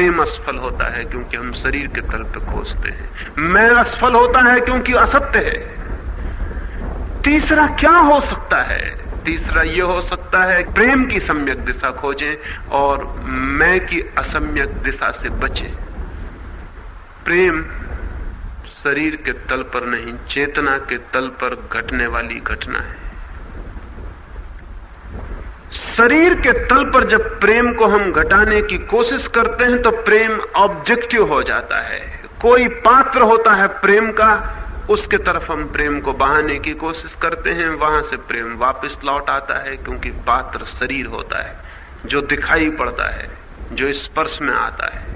प्रेम असफल होता है क्योंकि हम शरीर के तल पर खोजते हैं। मैं असफल होता है क्योंकि असत्य है। तीसरा क्या हो सकता है? तीसरा यह हो सकता है, प्रेम की सम्यक दिशा खोजें और मैं की असम्यक दिशा से बचें। प्रेम शरीर के तल पर नहीं, चेतना के तल पर घटने वाली घटना है। शरीर के तल पर जब प्रेम को हम घटाने की कोशिश करते हैं तो प्रेम ऑब्जेक्टिव हो जाता है। कोई पात्र होता है प्रेम का, उसके तरफ़ हम प्रेम को बहाने की कोशिश करते हैं। वहाँ से प्रेम वापस लौट आता है, क्योंकि पात्र शरीर होता है, जो दिखाई पड़ता है, जो स्पर्श में आता है।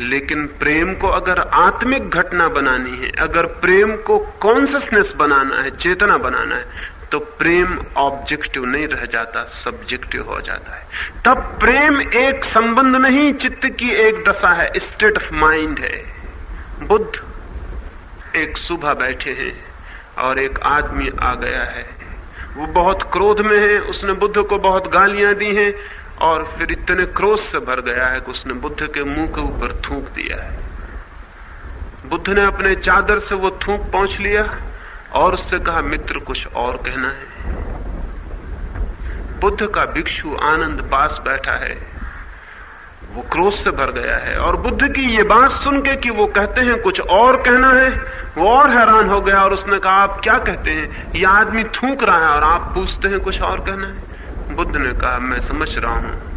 लेकिन प्रेम को अगर आत्मिक घटना बनानी है, अगर प्रेम को कॉन्सियसनेस बनाना है, चेतना बनाना है तो प्रेम ऑब्जेक्टिव नहीं रह जाता, सब्जेक्टिव हो जाता है। तब प्रेम एक संबंध नहीं, चित्त की एक दशा है स्टेट ऑफ़ माइंड है। बुद्ध एक सुबह बैठे हैं और एक आदमी आ गया है। वो बहुत क्रोध में है, उसने बुद्ध को बहुत गालियाँ दी हैं और फिर इतने क्रोध से भर गया है कि उसने बुद्ध के मुँह के ऊपर थूक दिया है। बुद्ध ने अपने चादर से वो थूक पहुँच लिया। और उससे कहा, मित्र, कुछ और कहना है। बुद्ध का भिक्षु आनंद पास बैठा है। वो क्रोध से भर गया है और बुद्ध की ये बात सुन के कि वो कहते हैं, कुछ और कहना है, वो और हैरान हो गया और उसने कहा, आप क्या कहते हैं? ये आदमी थूक रहा है और आप पूछते हैं, कुछ और कहना है। बुद्ध ने कहा, मैं समझ रहा हूँ।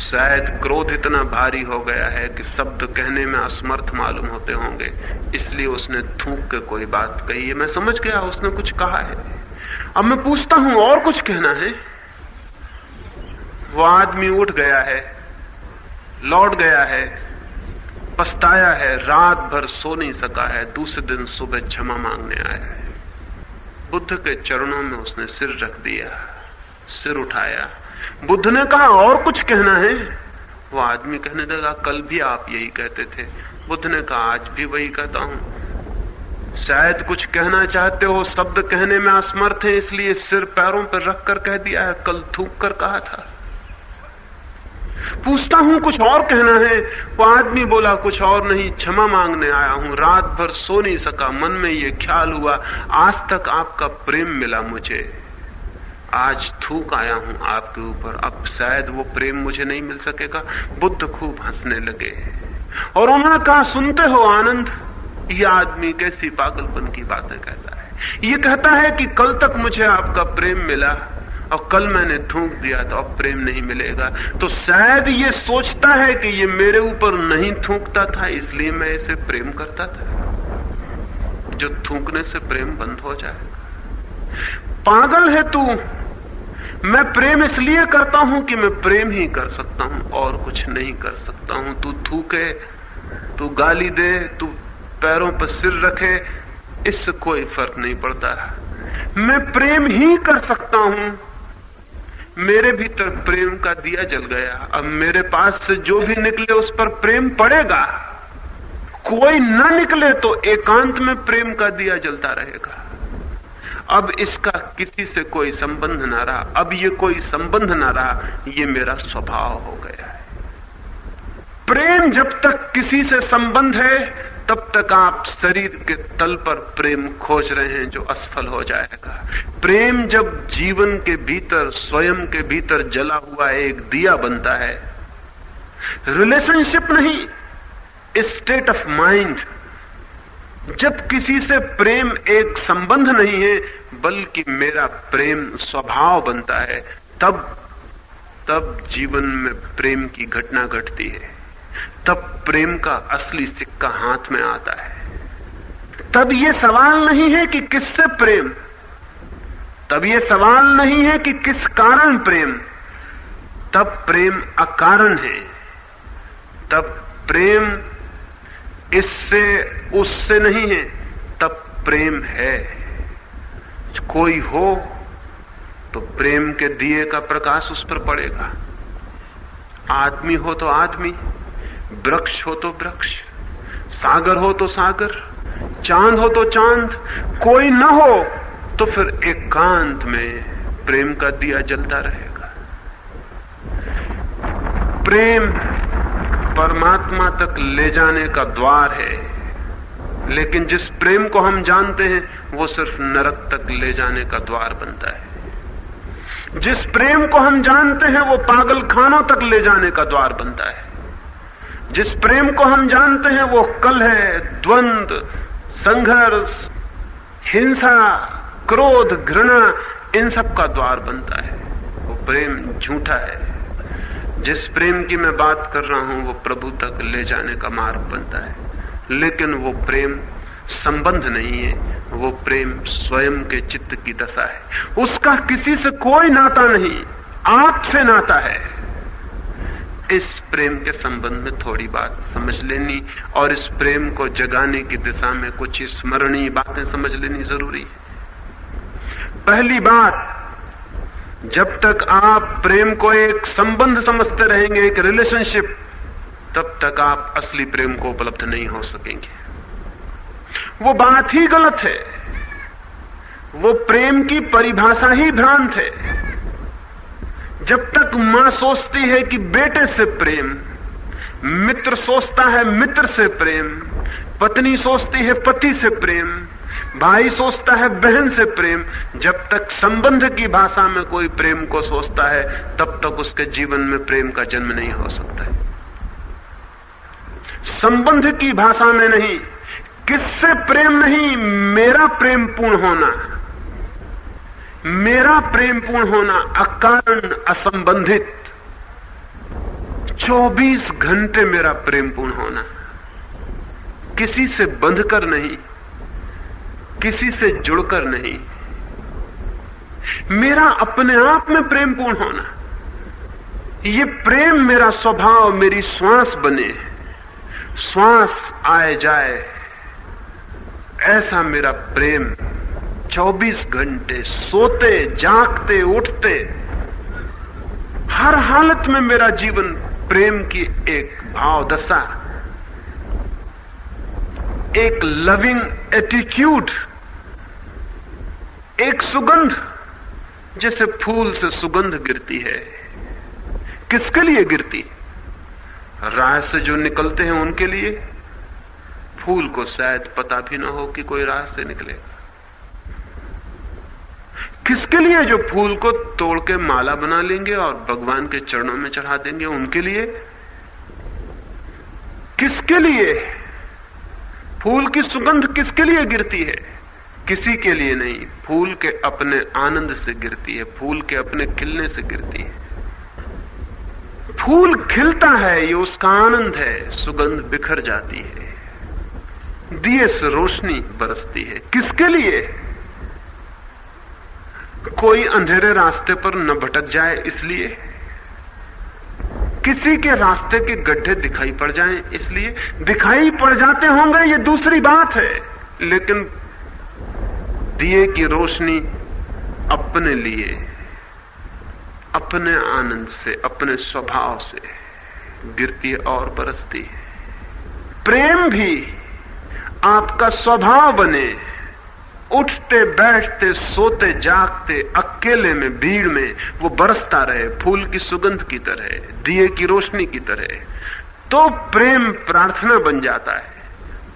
शायद क्रोध इतना भारी हो गया है कि शब्द कहने में असमर्थ मालूम होते होंगे। इसलिए उसने थूक के कोई बात कही है। मैं समझ गया, उसने कुछ कहा है। अब मैं पूछता हूँ, और कुछ कहना है? वो आदमी उठ गया है, लौट गया है, पछताया है, रात भर सो नहीं सका है, दूसरे दिन सुबह क्षमा मांगने आया है। बुद्ध के चरणों में उसने सिर रख दिया, सिर उठाया। बुद्ध ने कहा, और कुछ कहना है? वो आदमी कहने लगा, कल भी आप यही कहते थे। बुद्ध ने कहा, आज भी वही कहता हूँ। शायद कुछ कहना चाहते हो, शब्द कहने में असमर्थ है, इसलिए सिर पैरों पर रख कर कह दिया है, कल थूक कर कहा था। पूछता हूँ, कुछ और कहना है? वो आदमी बोला, कुछ और नहीं, क्षमा मांगने आया हूँ। रात भर सो नहीं सका, मन में ये ख्याल हुआ, आज तक आपका प्रेम मिला मुझे। आज थूक आया हूँ आपके ऊपर। अब शायद वो प्रेम मुझे नहीं मिल सकेगा। बुद्ध खूब हंसने लगे। और उन्होंने कहा, सुनते हो आनंद? ये आदमी कैसी पागलपन की बातें कहता है। ये कहता है कि कल तक मुझे आपका प्रेम मिला और कल मैंने थूक दिया तो अब प्रेम नहीं मिलेगा। तो शायद ये सोचता है कि ये मेरे ऊपर नहीं थूकता था, इसलिए मैं इसे प्रेम करता था। जो थूकने से प्रेम बंद हो जाएगा। पागल है तू। मैं प्रेम इसलिए करता हूँ कि मैं प्रेम ही कर सकता हूँ, और कुछ नहीं कर सकता हूँ। तू थूके, तू गाली दे, तू पैरों पर सिर रखे, इससे कोई फ़र्क नहीं पड़ता। मैं प्रेम ही कर सकता हूँ। मेरे भीतर प्रेम का दिया जल गया। अब मेरे पास से जो भी निकले, उस पर प्रेम पड़ेगा। कोई न निकले तो एकांत में प्रेम का दिया जलता रहेगा। अब इसका किसी से कोई संबंध ना रहा। अब ये कोई संबंध ना रहा, ये मेरा स्वभाव हो गया है। प्रेम जब तक किसी से संबंध है, तब तक आप शरीर के तल पर प्रेम खोज रहे हैं जो असफल हो जाएगा। प्रेम जब जीवन के भीतर, स्वयं के भीतर जला हुआ एक दिया बनता है। रिलेशनशिप नहीं, स्टेट ऑफ़ माइंड जब किसी से प्रेम एक संबंध नहीं है, बल्कि मेरा प्रेम स्वभाव बनता है, तब तब जीवन में प्रेम की घटना घटती है। तब प्रेम का असली सिक्का हाथ में आता है। तब ये सवाल नहीं है कि किससे प्रेम, तब ये सवाल नहीं है कि किस कारण प्रेम, तब प्रेम अकारण है। तब प्रेम इससे उससे नहीं है, तब प्रेम है। कोई हो तो प्रेम के दिए का प्रकाश उस पर पड़ेगा। आदमी हो तो आदमी, वृक्ष हो तो वृक्ष, सागर हो तो सागर, चाँद हो तो चाँद, कोई ना हो तो फिर एकांत एक में प्रेम का दिया जलता रहेगा। प्रेम परमात्मा तक ले जाने का द्वार है। लेकिन जिस प्रेम को हम जानते हैं, वो सिर्फ़ नरक तक ले जाने का द्वार बनता है। जिस प्रेम को हम जानते हैं, वो पागल खानों तक ले जाने का द्वार बनता है। जिस प्रेम को हम जानते हैं, वो कल है द्वंद, संघर्ष, हिंसा, क्रोध, घृणा, इन सब का द्वार बनता है। वो प्रेम झूठा है। जिस प्रेम की मैं बात कर रहा हूँ, वो प्रभु तक ले जाने का मार्ग बनता है। लेकिन वो प्रेम संबंध नहीं है, वो प्रेम स्वयं के चित्त की दशा है। उसका किसी से कोई नाता नहीं आपसे नाता है। इस प्रेम के संबंध में थोड़ी बात समझ लेनी और इस प्रेम को जगाने की दिशा में कुछ स्मरणीय बातें समझ लेनी ज़रूरी है। पहली बात जब तक आप प्रेम को एक संबंध समझते रहेंगे, एक रिलेशनशिप तब तक आप असली प्रेम को उपलब्ध नहीं हो सकेंगे। वो बात ही गलत है। वो प्रेम की परिभाषा ही भ्रांत है। जब तक माँ सोचती है कि बेटे से प्रेम, मित्र सोचता है मित्र से प्रेम, पत्नी सोचती है पति से प्रेम भाई सोचता है बहन से प्रेम। जब तक संबंध की भाषा में कोई प्रेम को सोचता है, तब तक उसके जीवन में प्रेम का जन्म नहीं हो सकता है। संबंध की भाषा में नहीं, किससे प्रेम नहीं, मेरा प्रेम पूर्ण होना। मेरा प्रेम पूर्ण होना अकारण असंबंधित। 24 घंटे मेरा प्रेम पूर्ण होना। किसी से बंधकर नहीं किसी से जुड़कर नहीं। मेरा अपने आप में प्रेम पूर्ण होना? ये प्रेम मेरा स्वभाव, मेरी श्वास बने। श्वास आए जाए, ऐसा मेरा प्रेम। 24 घंटे सोते, जागते, उठते। हर हालत में मेरा जीवन प्रेम की एक भाव दशा एक लविंग एटीट्यूड एक सुगंध जैसे फूल से सुगंध गिरती है। किसके लिए गिरती? राह से जो निकलते हैं उनके लिए। फूल को शायद पता भी ना हो कि कोई राह से निकलेगा किसके लिए जो फूल को तोड़ के माला बना लेंगे और भगवान के चरणों में चढ़ा देंगे उनके लिए? किसके लिए? फूल की सुगंध किसके लिए गिरती है? किसी के लिए नहीं, फूल के अपने आनंद से गिरती है, फूल के अपने खिलने से गिरती है। फूल खिलता है, ये उसका आनंद है, सुगंध बिखर जाती है। दिए से रोशनी बरसती है। किसके लिए? कोई अंधेरे रास्ते पर न भटक जाए इसलिए। किसी के रास्ते के गड्ढे दिखाई पड़ जाएँ इसलिए। दिखाई पड़ जाते होंगे, ये दूसरी बात है। लेकिन दिए की रोशनी अपने लिए, अपने आनंद से, अपने स्वभाव से गिरती और बरसती है। प्रेम भी आपका स्वभाव बने। उठते, बैठते, सोते, जागते, अकेले में, भीड़ में वो बरसता रहे, फूल की सुगंध की तरह, दिए की रोशनी की तरह। तो प्रेम प्रार्थना बन जाता है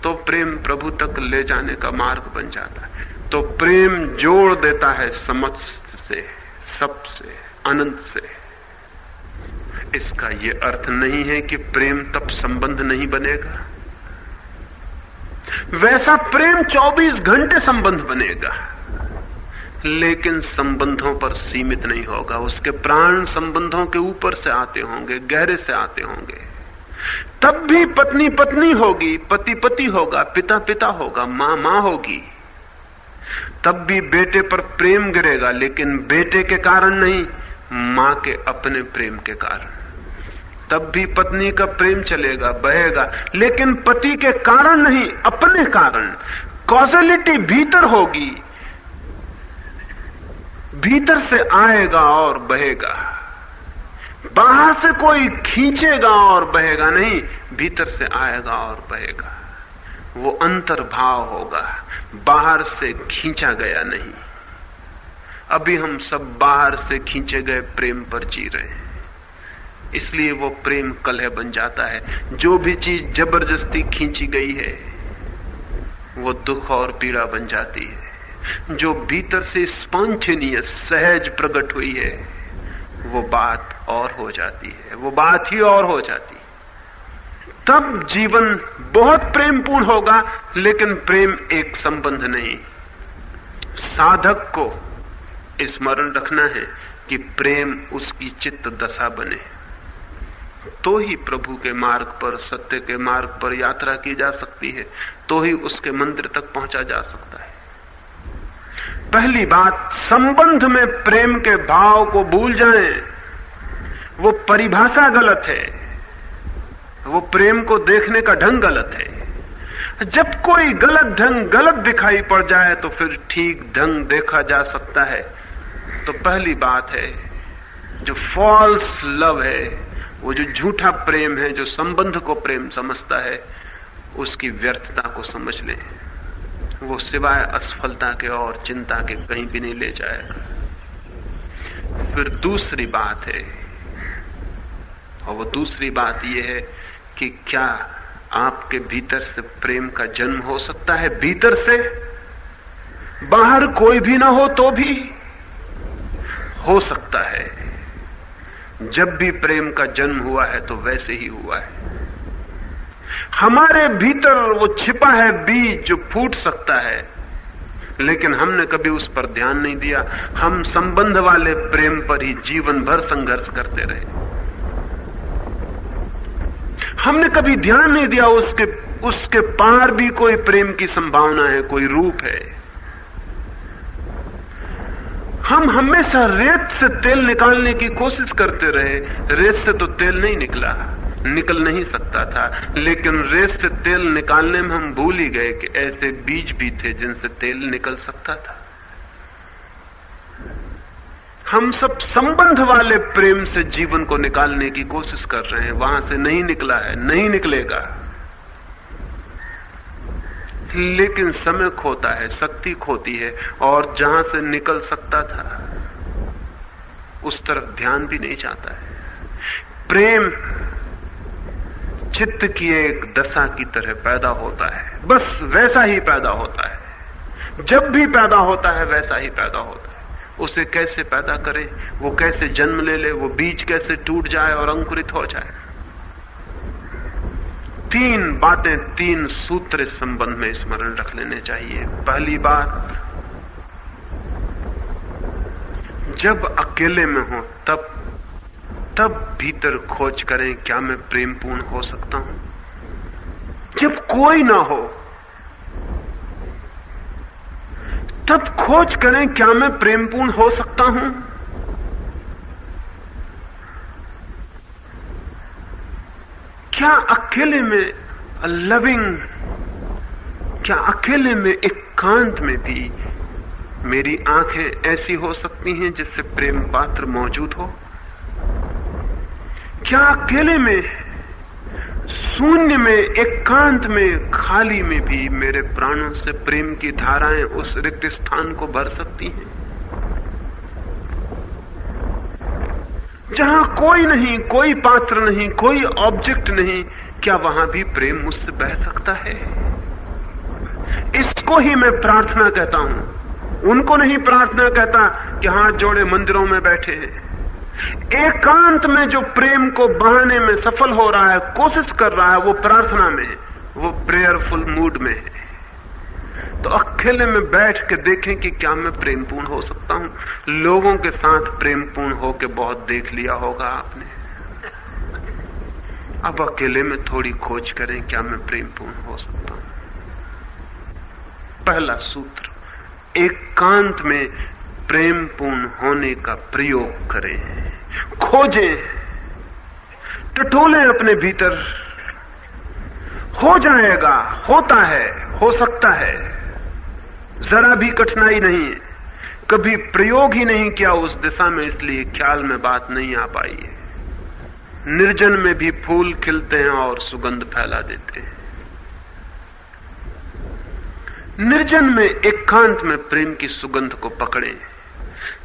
तो प्रेम प्रभु तक ले जाने का मार्ग बन जाता है। तो प्रेम जोड़ देता है समस्त से सबसे अनंत से। इसका यह अर्थ नहीं है कि प्रेम तब संबंध नहीं बनेगा। वैसा प्रेम 24 घंटे संबंध बनेगा। लेकिन संबंधों पर सीमित नहीं होगा। उसके प्राण संबंधों के ऊपर से आते होंगे, गहरे से आते होंगे। तब भी पत्नी पत्नी होगी, पति पति होगा, पिता पिता होगा, माँ माँ होगी। तब भी बेटे पर प्रेम गिरेगा, लेकिन बेटे के कारण नहीं, माँ के अपने प्रेम के कारण। तब भी पत्नी का प्रेम चलेगा, बहेगा, लेकिन पति के कारण नहीं, अपने कारण। कॉजलिटी भीतर होगी, भीतर से आएगा और बहेगा। बाहर से कोई खींचेगा और बहेगा नहीं, भीतर से आएगा और बहेगा। वो अंतर्भाव होगा। बाहर से खींचा गया नहीं। अभी हम सब बाहर से खींचे गए प्रेम पर जी रहे हैं। इसलिए वो प्रेम कलह बन जाता है। जो भी चीज़ ज़बरदस्ती खींची गई है, वो दुख और पीड़ा बन जाती है। जो भीतर से स्पॉन्टेनियस सहज प्रकट हुई है, वो बात और हो जाती है। वो बात ही और हो जाती है। तब जीवन बहुत प्रेमपूर्ण होगा, लेकिन प्रेम एक संबंध नहीं। साधक को स्मरण रखना है कि प्रेम उसकी चित्त दशा बने। तो ही प्रभु के मार्ग पर, सत्य के मार्ग पर यात्रा की जा सकती है तो ही उसके मंदिर तक पहुँचा जा सकता है। पहली बात, संबंध में प्रेम के भाव को भूल जाएँ। वो परिभाषा गलत है। वो प्रेम को देखने का ढंग गलत है। जब कोई गलत ढंग गलत दिखाई पड़ जाए तो फिर ठीक ढंग देखा जा सकता है। तो पहली बात है, जो फॉल्स लव है, वो जो झूठा प्रेम है, जो संबंध को प्रेम समझता है, उसकी व्यर्थता को समझ ले। वो सिवाय असफलता के और चिंता के कहीं भी नहीं ले जाएगा। फिर दूसरी बात है, और वो दूसरी बात यह है कि क्या आपके भीतर से प्रेम का जन्म हो सकता है? भीतर से? बाहर कोई भी ना हो तो भी हो सकता है। जब भी प्रेम का जन्म हुआ है तो वैसे ही हुआ है। हमारे भीतर वो छिपा है बीज जो फूट सकता है। लेकिन हमने कभी उस पर ध्यान नहीं दिया। हम संबंध वाले प्रेम पर ही जीवन भर संघर्ष करते रहे। हमने कभी ध्यान नहीं दिया उसके उसके पार भी कोई प्रेम की संभावना है, कोई रूप है। हम हमेशा रेत से तेल निकालने की कोशिश करते रहे। रेत से तो तेल नहीं निकला, निकल नहीं सकता था। लेकिन रेत से तेल निकालने में हम भूल ही गए कि ऐसे बीज भी थे जिनसे तेल निकल सकता था। हम सब संबंध वाले प्रेम से जीवन को निकालने की कोशिश कर रहे हैं। वहाँ से नहीं निकला है, नहीं निकलेगा। लेकिन समय खोता है, शक्ति खोती है, और जहाँ से निकल सकता था, उस तरफ़ ध्यान भी नहीं जाता है। प्रेम चित्त की एक दशा की तरह पैदा होता है। बस वैसा ही पैदा होता है। जब भी पैदा होता है, वैसा ही पैदा होता है। उसे कैसे पैदा करे, वो कैसे जन्म ले ले, वो बीज कैसे टूट जाए और अंकुरित हो जाए। तीन बातें तीन सूत्र संबंध में स्मरण रख लेने चाहिए। पहली बात, जब अकेले में हो, तब तब भीतर खोज करें, क्या मैं प्रेमपूर्ण हो सकता हूँ? जब कोई ना हो तब खोज करें, क्या मैं प्रेमपूर्ण हो सकता हूँ? क्या अकेले में लविंग क्या अकेले में एकांत एक में भी मेरी आँखें ऐसी हो सकती हैं जिससे प्रेम पात्र मौजूद हो? क्या अकेले में शून्य में, एकांत में, खाली में भी मेरे प्राणों से प्रेम की धाराएँ उस रिक्त स्थान को भर सकती हैं। जहाँ कोई नहीं, कोई पात्र नहीं, कोई ऑब्जेक्ट नहीं, क्या वहाँ भी प्रेम मुझसे बह सकता है? इसको ही मैं प्रार्थना कहता हूँ। उनको नहीं प्रार्थना कहता कि हाथ जोड़े मंदिरों में बैठे हैं। एकांत में जो प्रेम को बहाने में सफल हो रहा है, कोशिश कर रहा है, वो प्रार्थना में वो प्रेयरफुल मूड में है। तो अकेले में बैठ के देखें कि क्या मैं प्रेमपूर्ण हो सकता हूँ। लोगों के साथ प्रेमपूर्ण होके बहुत देख लिया होगा आपने। अब अकेले में थोड़ी खोज करें क्या मैं प्रेमपूर्ण हो सकता हूँ। पहला सूत्र, एकांत एक में प्रेमपूर्ण होने का प्रयोग करें। खोजें, टटोलें अपने भीतर। हो जाएगा, होता है, हो सकता है। जरा भी कठिनाई नहीं है। कभी प्रयोग ही नहीं किया उस दिशा में, इसलिए ख्याल में बात नहीं आ पाई है। निर्जन में भी फूल खिलते हैं और सुगंध फैला देते हैं। निर्जन में एकांत एक में प्रेम की सुगंध को पकड़े।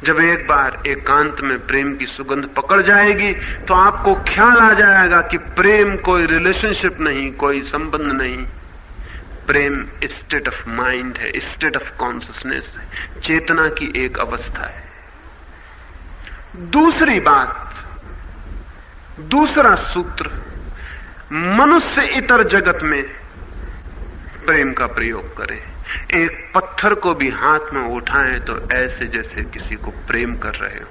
जब एक बार एकांत में प्रेम की सुगंध पकड़ जाएगी तो आपको ख्याल आ जाएगा कि प्रेम कोई रिलेशनशिप नहीं, कोई संबंध नहीं। प्रेम स्टेट ऑफ़ माइंड है स्टेट ऑफ़ कॉन्सियसनेस है, चेतना की एक अवस्था है। दूसरी बात, दूसरा सूत्र, मनुष्य इतर जगत में प्रेम का प्रयोग करें। एक पत्थर को भी हाथ में उठाएँ तो ऐसे जैसे किसी को प्रेम कर रहे हो।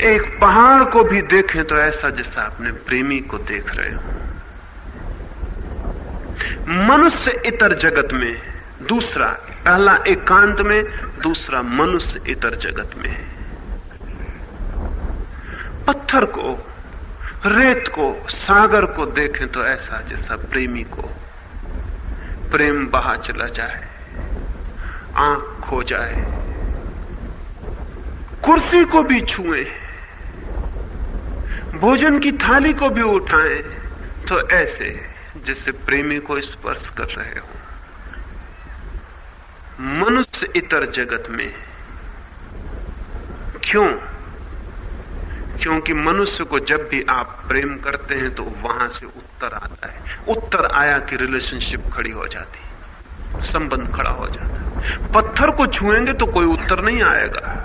एक पहाड़ को भी देखें तो ऐसा जैसा अपने प्रेमी को देख रहे हो। मनुष्य इतर जगत में, दूसरा पहला एकांत एक में, दूसरा मनुष्य इतर जगत में। पत्थर को रेत को, सागर को देखें तो ऐसा जैसा प्रेमी को। प्रेम बहा चला जाए, आँख खो जाए। कुर्सी को भी छुए, भोजन की थाली को भी उठाएँ तो ऐसे जैसे प्रेमी को स्पर्श कर रहे हो। मनुष्य इतर जगत में क्यों क्योंकि मनुष्य को जब भी आप प्रेम करते हैं तो वहाँ से उत्तर आता है। उत्तर आया कि रिलेशनशिप खड़ी हो जाती संबंध खड़ा हो जाता है। पत्थर को छुएँगे तो कोई उत्तर नहीं आएगा।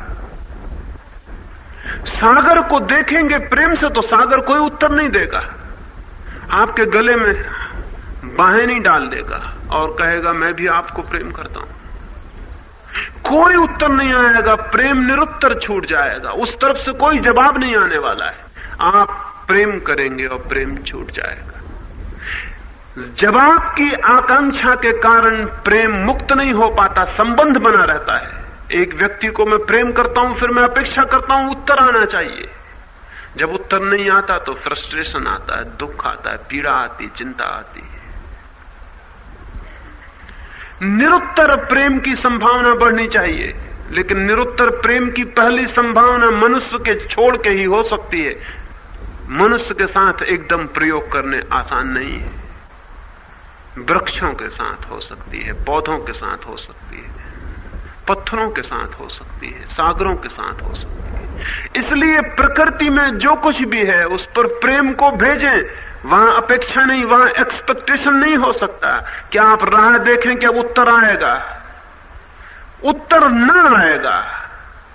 सागर को देखेंगे प्रेम से तो सागर कोई उत्तर नहीं देगा। आपके गले में बाहें नहीं डाल देगा और कहेगा, मैं भी आपको प्रेम करता हूँ। कोई उत्तर नहीं आएगा, प्रेम निरुत्तर छूट जाएगा, उस तरफ़ से कोई जवाब नहीं आने वाला है। आप प्रेम करेंगे और प्रेम छूट जाएगा। जवाब की आकांक्षा के कारण प्रेम मुक्त नहीं हो पाता, संबंध बना रहता है। एक व्यक्ति को मैं प्रेम करता हूँ, फिर मैं अपेक्षा करता हूँ, उत्तर आना चाहिए। जब उत्तर नहीं आता तो फ्रस्ट्रेशन आता है, दुख आता है, पीड़ा आती, चिंता आती। निरुत्तर प्रेम की संभावना बढ़नी चाहिए। लेकिन निरुत्तर प्रेम की पहली संभावना मनुष्य के छोड़ के ही हो सकती है। मनुष्य के साथ एकदम प्रयोग करने आसान नहीं है। वृक्षों के साथ हो सकती है, पौधों के साथ हो सकती है, पत्थरों के साथ हो सकती है, सागरों के साथ हो सकती है। इसलिए प्रकृति में जो कुछ भी है, उस पर प्रेम को भेजें। वहाँ अपेक्षा नहीं, वहाँ एक्सपेक्टेशन नहीं हो सकता। कि आप राह देखें कि उत्तर आएगा? उत्तर न आएगा,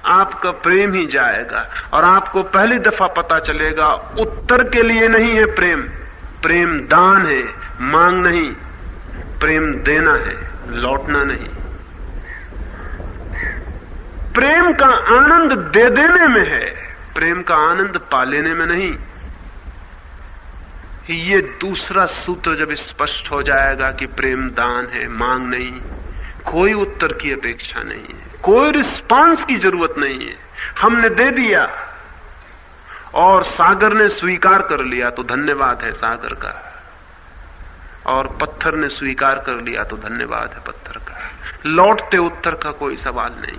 आपका प्रेम ही जाएगा और आपको पहली दफ़ा पता चलेगा, उत्तर के लिए नहीं है प्रेम। प्रेम दान है, मांग नहीं, प्रेम देना है, लौटना नहीं। प्रेम का आनंद दे देने में है, प्रेम का आनंद पा लेने में नहीं। ये दूसरा सूत्र जब स्पष्ट हो जाएगा कि प्रेम दान है, मांग नहीं, कोई उत्तर की अपेक्षा नहीं है, कोई रिस्पांस की ज़रूरत नहीं है। हमने दे दिया और सागर ने स्वीकार कर लिया तो धन्यवाद है सागर का। और पत्थर ने स्वीकार कर लिया तो धन्यवाद है पत्थर का। लौटते उत्तर का कोई सवाल नहीं।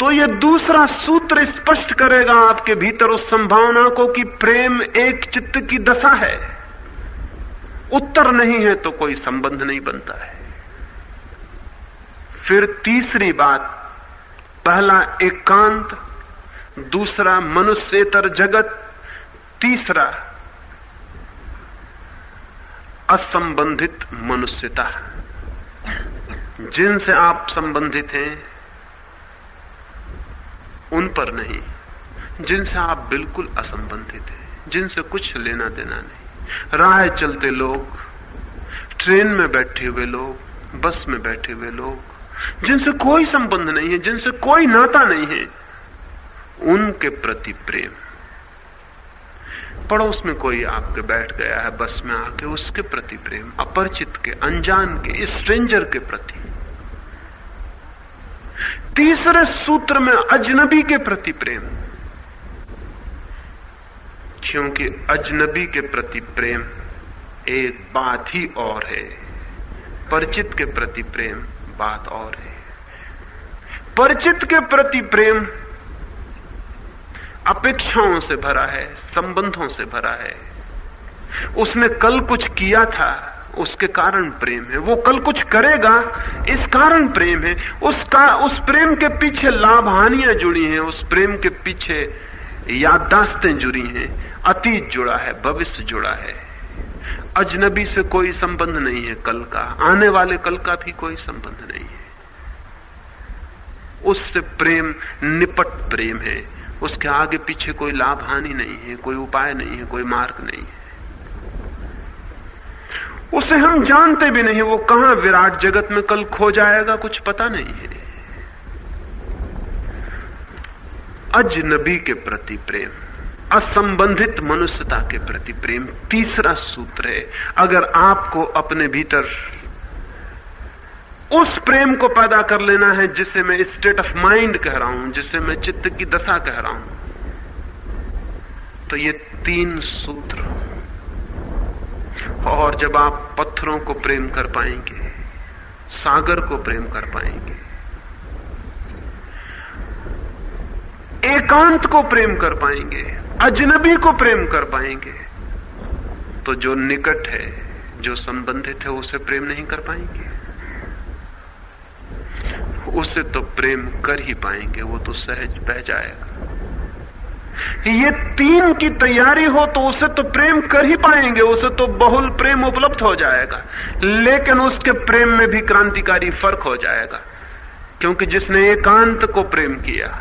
तो यह दूसरा सूत्र स्पष्ट करेगा आपके भीतर उस संभावना को कि प्रेम एक चित्त की दशा है। उत्तर नहीं है तो कोई संबंध नहीं बनता है। फिर तीसरी बात, पहला एकांत एक दूसरा मनुष्यतर जगत, तीसरा असंबंधित मनुष्यता। जिनसे आप संबंधित हैं उन पर नहीं, जिनसे आप बिल्कुल असंबंधित हैं, जिनसे कुछ लेना देना नहीं। राह चलते लोग, ट्रेन में बैठे हुए लोग, बस में बैठे हुए लोग, जिनसे कोई संबंध नहीं है, जिनसे कोई नाता नहीं है, उनके प्रति प्रेम। पड़ोस में कोई आपके बैठ गया है, बस में आके उसके प्रति प्रेम, अपरिचित के, अनजान के, स्ट्रेंजर के प्रति। तीसरे सूत्र में अजनबी के प्रति प्रेम। क्योंकि अजनबी के प्रति प्रेम एक बात ही और है। परिचित के प्रति प्रेम बात और है। परिचित के प्रति प्रेम अपेक्षाओं से भरा है, संबंधों से भरा है। उसने कल कुछ किया था उसके कारण प्रेम है। वो कल कुछ करेगा, इस कारण प्रेम है। उसका, उस प्रेम के पीछे लाभ हानियाँ जुड़ी हैं, उस प्रेम के पीछे याददाश्तें जुड़ी हैं। अतीत जुड़ा है, भविष्य जुड़ा है। अजनबी से कोई संबंध नहीं है कल का। आने वाले कल का भी कोई संबंध नहीं है। उससे प्रेम, निपट प्रेम है। उसके आगे पीछे कोई लाभ हानि नहीं है, कोई उपाय नहीं है, कोई मार्ग नहीं है। उसे हम जानते भी नहीं, वो कहाँ विराट जगत में कल खो जाएगा, कुछ पता नहीं है। अजनबी के प्रति प्रेम, असंबंधित मनुष्यता के प्रति प्रेम, तीसरा सूत्र है, अगर आपको अपने भीतर उस प्रेम को पैदा कर लेना है, जिसे मैं स्टेट ऑफ़ माइंड कह रहा हूँ, जिसे मैं चित्त की दशा कह रहा हूँ तो ये तीन सूत्र और जब आप पत्थरों को प्रेम कर पाएँगे, सागर को प्रेम कर पाएँगे, एकांत को प्रेम कर पाएँगे, अजनबी को प्रेम कर पाएँगे तो जो निकट है, जो संबंधित है, उसे प्रेम नहीं कर पाएँगे। उसे तो प्रेम कर ही पाएँगे, वो तो सहज बह जाएगा। ये तीन की तैयारी हो तो उसे तो प्रेम कर ही पाएँगे, उसे तो बहुल प्रेम उपलब्ध हो जाएगा। लेकिन उसके प्रेम में भी क्रांतिकारी फ़र्क हो जाएगा, क्योंकि जिसने एकांत को प्रेम किया,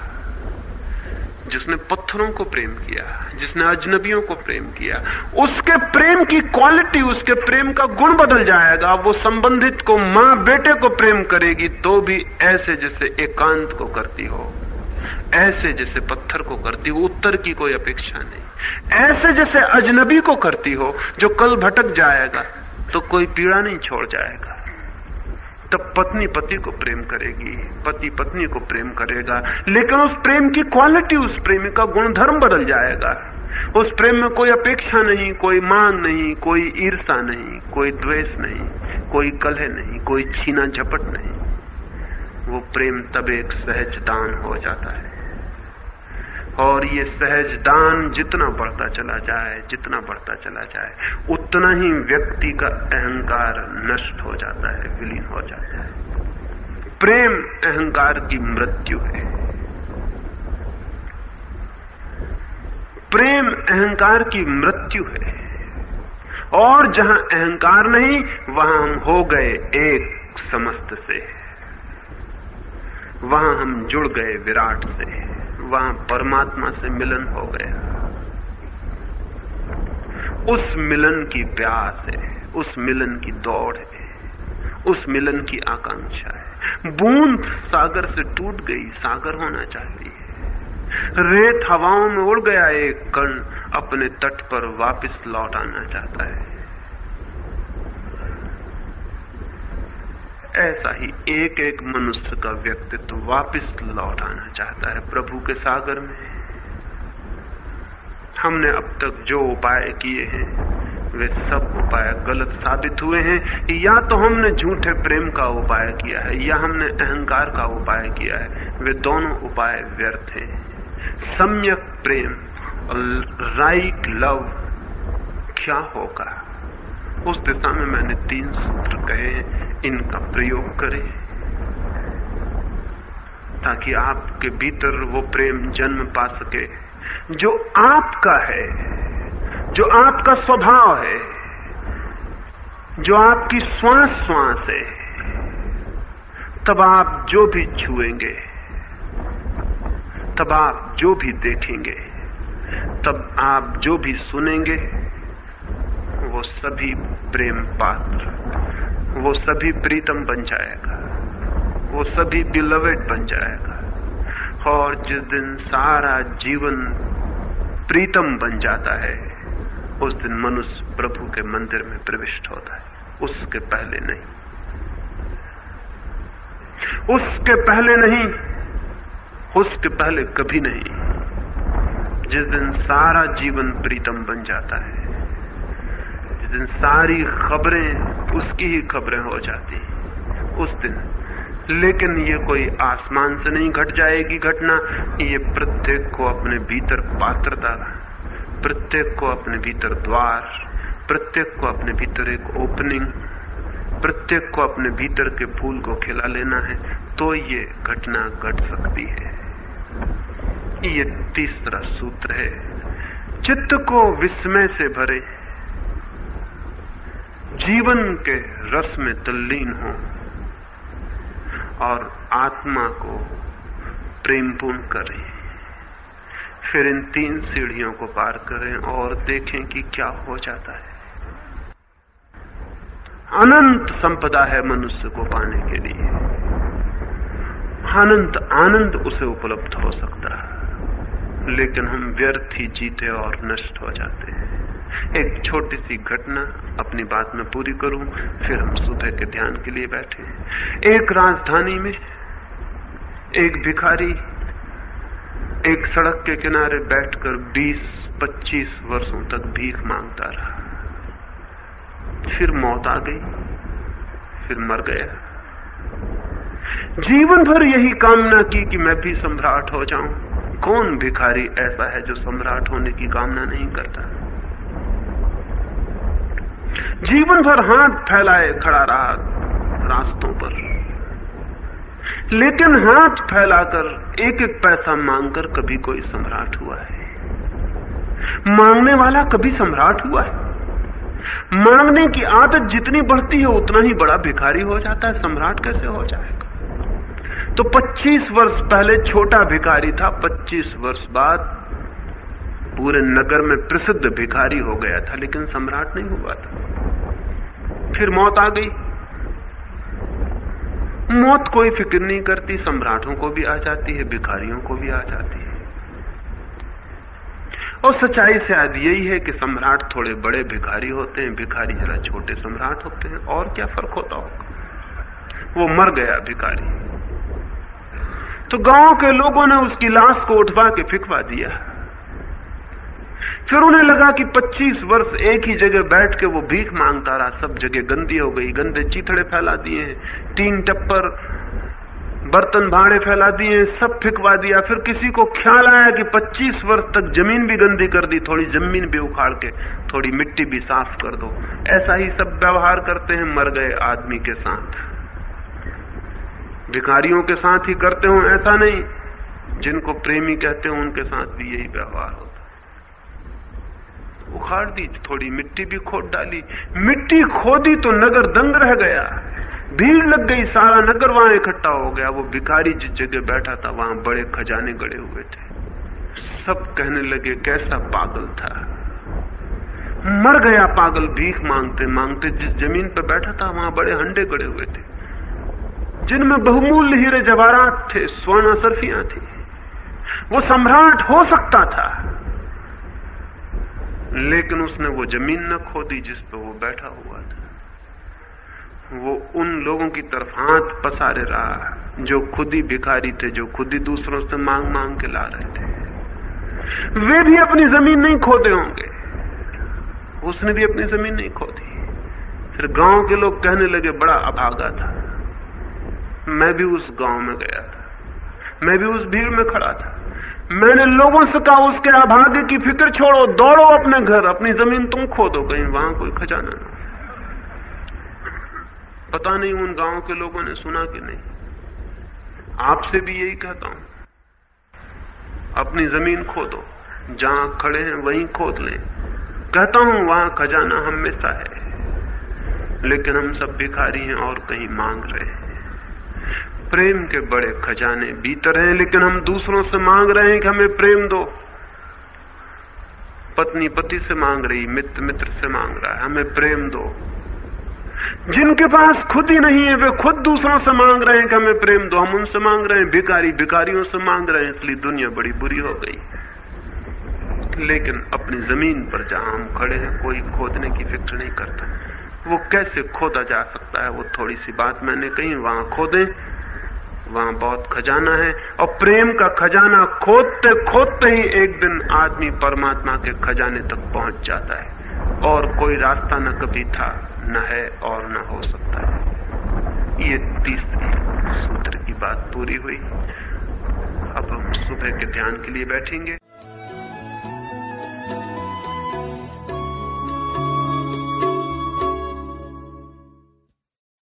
जिसने पत्थरों को प्रेम किया, जिसने अजनबियों को प्रेम किया, उसके प्रेम की क्वालिटी उसके प्रेम का गुण बदल जाएगा, वो संबंधित को, माँ बेटे को प्रेम करेगी तो भी ऐसे जैसे एकांत को करती हो। ऐसे जैसे पत्थर को करती हो, उत्तर की कोई अपेक्षा नहीं। ऐसे जैसे अजनबी को करती हो, जो कल भटक जाएगा तो कोई पीड़ा नहीं छोड़ जाएगा। तब पत्नी पति को प्रेम करेगी, पति पत्नी को प्रेम करेगा, लेकिन उस प्रेम की क्वालिटी उस प्रेमी का गुणधर्म बदल जाएगा। उस प्रेम में कोई अपेक्षा नहीं, कोई मान नहीं, कोई ईर्षा नहीं, कोई द्वेष नहीं, कोई कलह नहीं, कोई छीना झपट नहीं। वो प्रेम तब एक सहज दान हो जाता है। और ये सहज दान जितना बढ़ता चला जाए, जितना बढ़ता चला जाए, उतना ही व्यक्ति का अहंकार नष्ट हो जाता है, विलीन हो जाता है। प्रेम अहंकार की मृत्यु है। प्रेम अहंकार की मृत्यु है। और जहाँ अहंकार नहीं, वहाँ हम हो गए एक समस्त से। वहाँ हम जुड़ गए विराट से। वहाँ परमात्मा से मिलन हो गया। उस मिलन की प्यास है, उस मिलन की दौड़ है, उस मिलन की आकांक्षा है। बूंद सागर से टूट गई, सागर होना चाहती है रेत हवाओं में उड़ गया, एक कण अपने तट पर वापस लौट आना चाहता है। ऐसा ही एक एक मनुष्य का व्यक्तित्व वापस लौट आना चाहता है प्रभु के सागर में। हमने अब तक जो उपाय किए हैं, वे सब उपाय गलत साबित हुए हैं। या तो हमने झूठे प्रेम का उपाय किया है, या हमने अहंकार का उपाय किया है। वे दोनों उपाय व्यर्थ हैं। सम्यक प्रेम राइट लव क्या होगा? उस दिशा में मैंने तीन सूत्र कहे हैं, इनका प्रयोग करें। ताकि आपके भीतर वो प्रेम जन्म पा सके, जो आपका है, जो आपका स्वभाव है, जो आपकी श्वास श्वास है, तब आप जो भी छुएँगे, तब आप जो भी देखेंगे, तब आप जो भी सुनेंगे वो सभी प्रेम पात्र, वो सभी प्रीतम बन जाएगा, वो सभी बिलवेड बन जाएगा। और जिस दिन सारा जीवन प्रीतम बन जाता है, उस दिन मनुष्य प्रभु के मंदिर में प्रविष्ट होता है। उसके पहले नहीं। उसके पहले नहीं, उसके पहले कभी नहीं। जिस दिन सारा जीवन प्रीतम बन जाता है दिन सारी खबरें उसकी ही खबरें हो जाती हैं, उस दिन। लेकिन ये कोई आसमान से नहीं घट जाएगी घटना, ये प्रत्येक को अपने भीतर पात्रता, प्रत्येक को अपने भीतर द्वार, प्रत्येक को अपने भीतर एक ओपनिंग प्रत्येक को अपने भीतर के फूल को खिला लेना है तो ये घटना घट सकती है। ये तीसरा सूत्र है, चित्त को विस्मय से भरे जीवन के रस में तल्लीन हो और आत्मा को प्रेमपूर्ण करें। फिर इन तीन सीढ़ियों को पार करें और देखें कि क्या हो जाता है। अनंत संपदा है मनुष्य को पाने के लिए। अनंत आनंद उसे उपलब्ध हो सकता है, लेकिन हम व्यर्थ ही जीते और नष्ट हो जाते हैं। एक छोटी सी घटना अपनी बात में पूरी करूँ, फिर हम सुबह के ध्यान के लिए बैठे एक राजधानी में एक भिखारी एक सड़क के किनारे बैठकर 20-25 वर्षों तक भीख माँगता रहा। फिर मौत आ गई, फिर मर गया। जीवन भर यही कामना की कि मैं भी सम्राट हो जाऊँ। कौन भिखारी ऐसा है जो सम्राट होने की कामना नहीं करता? जीवन भर हाथ फैलाए खड़ा रहा रास्तों पर। लेकिन हाथ फैलाकर एक एक पैसा मांगकर कभी कोई सम्राट हुआ है। मांगने वाला कभी सम्राट हुआ है। मांगने की आदत जितनी बढ़ती है, उतना ही बड़ा भिखारी हो जाता है। सम्राट कैसे हो जाएगा? तो 25 वर्ष पहले छोटा भिखारी था। 25 वर्ष बाद पूरे नगर में प्रसिद्ध भिखारी हो गया था, लेकिन सम्राट नहीं हुआ था। फिर मौत आ गई। मौत कोई फ़िक्र नहीं करती, सम्राटों को भी आ जाती है, भिखारियों को भी आ जाती है। और सच्चाई शायद यही है कि सम्राट थोड़े बड़े भिखारी होते हैं, भिखारी जरा छोटे सम्राट होते हैं, और क्या फ़र्क होता होगा? वो मर गया भिखारी। तो गाँव के लोगों ने उसकी लाश को उठवा के फिकवा दिया। फिर उन्हें लगा कि 25 वर्ष एक ही जगह बैठ के वो भीख माँगता रहा। सब जगह गंदी हो गई, गंदे चीथड़े फैला दिए तीन टप्पर, बर्तन भाड़े फैला दिए सब फिकवा दिया। फिर किसी को ख्याल आया कि 25 वर्ष तक ज़मीन भी गंदी कर दी, थोड़ी ज़मीन भी उखाड़ के, थोड़ी मिट्टी भी साफ़ कर दो। ऐसा ही सब व्यवहार करते हैं, मर गए आदमी के साथ। भिखारियों के साथ ही करते हो, ऐसा नहीं। जिनको प्रेमी कहते हो, उनके साथ भी यही व्यवहार होता उखाड़ दी थोड़ी मिट्टी भी खोद डाली। मिट्टी खोदी तो नगर दंग रह गया। भीड़ लग गई, सारा नगर वहाँ इकट्ठा हो गया। वो भिखारी जिस जगह बैठा था, वहाँ बड़े खजाने गड़े हुए थे। सब कहने लगे, कैसा पागल था? मर गया पागल, भीख मांगते मांगते जिस ज़मीन पर बैठा था, वहाँ बड़े हंडे गड़े हुए थे। जिनमें बहुमूल्य हीरे जवाहरात थे स्वर्ण सरफियाँ थी। वो सम्राट हो सकता था। लेकिन उसने वो ज़मीन न खोदी जिस पर वो बैठा हुआ था। वो उन लोगों की तरफ़ हाथ पसारे रहा, जो खुद ही भिखारी थे, जो खुद ही दूसरों से मांग मांग के ला रहे थे। वे भी अपनी ज़मीन नहीं खोदे होंगे। उसने भी अपनी ज़मीन नहीं खोदी। फिर गाँव के लोग कहने लगे, बड़ा अभागा था। मैं भी उस गाँव में गया था। मैं भी उस भीड़ में खड़ा था। मैंने लोगों से कहा, उसके अभागे की फ़िक्र छोड़ो, दौड़ो अपने घर, अपनी ज़मीन तुम खोदो, कहीं वहाँ कोई खजाना ना पता नहीं उन गाँव के लोगों ने सुना कि नहीं। आपसे भी यही कहता हूँ। अपनी ज़मीन खोदो, जहाँ खड़े हैं वहीं खोद लें। कहता हूँ, वहाँ खजाना हमेशा है। लेकिन हम सब भिखारी हैं और कहीं मांग रहे हैं। प्रेम के बड़े खजाने भीतर हैं, लेकिन हम दूसरों से मांग रहे हैं कि हमें प्रेम दो। पत्नी पति से मांग रही, मित्र मित्र से मांग रहा है, हमें प्रेम दो। जिनके पास खुद ही नहीं है, वे खुद दूसरों से मांग रहे हैं कि हमें प्रेम दो। हम उनसे मांग रहे हैं भिकारी भिकारियों से मांग रहे हैं, इसलिए दुनिया बड़ी बुरी हो गई। लेकिन अपनी ज़मीन पर जहाँ हम खड़े हैं, कोई खोदने की फ़िक्र नहीं करता। वो कैसे खोदा जा सकता है, वो थोड़ी सी बात मैंने कही, वहाँ खोदें। वहाँ बहुत खजाना है और प्रेम का खजाना खोदते खोदते ही एक दिन आदमी परमात्मा के खजाने तक पहुँच जाता है। और कोई रास्ता न कभी था, न है और न हो सकता है। ये तीसरी सूत्र की बात पूरी हुई। अब हम सुबह के ध्यान के लिए बैठेंगे।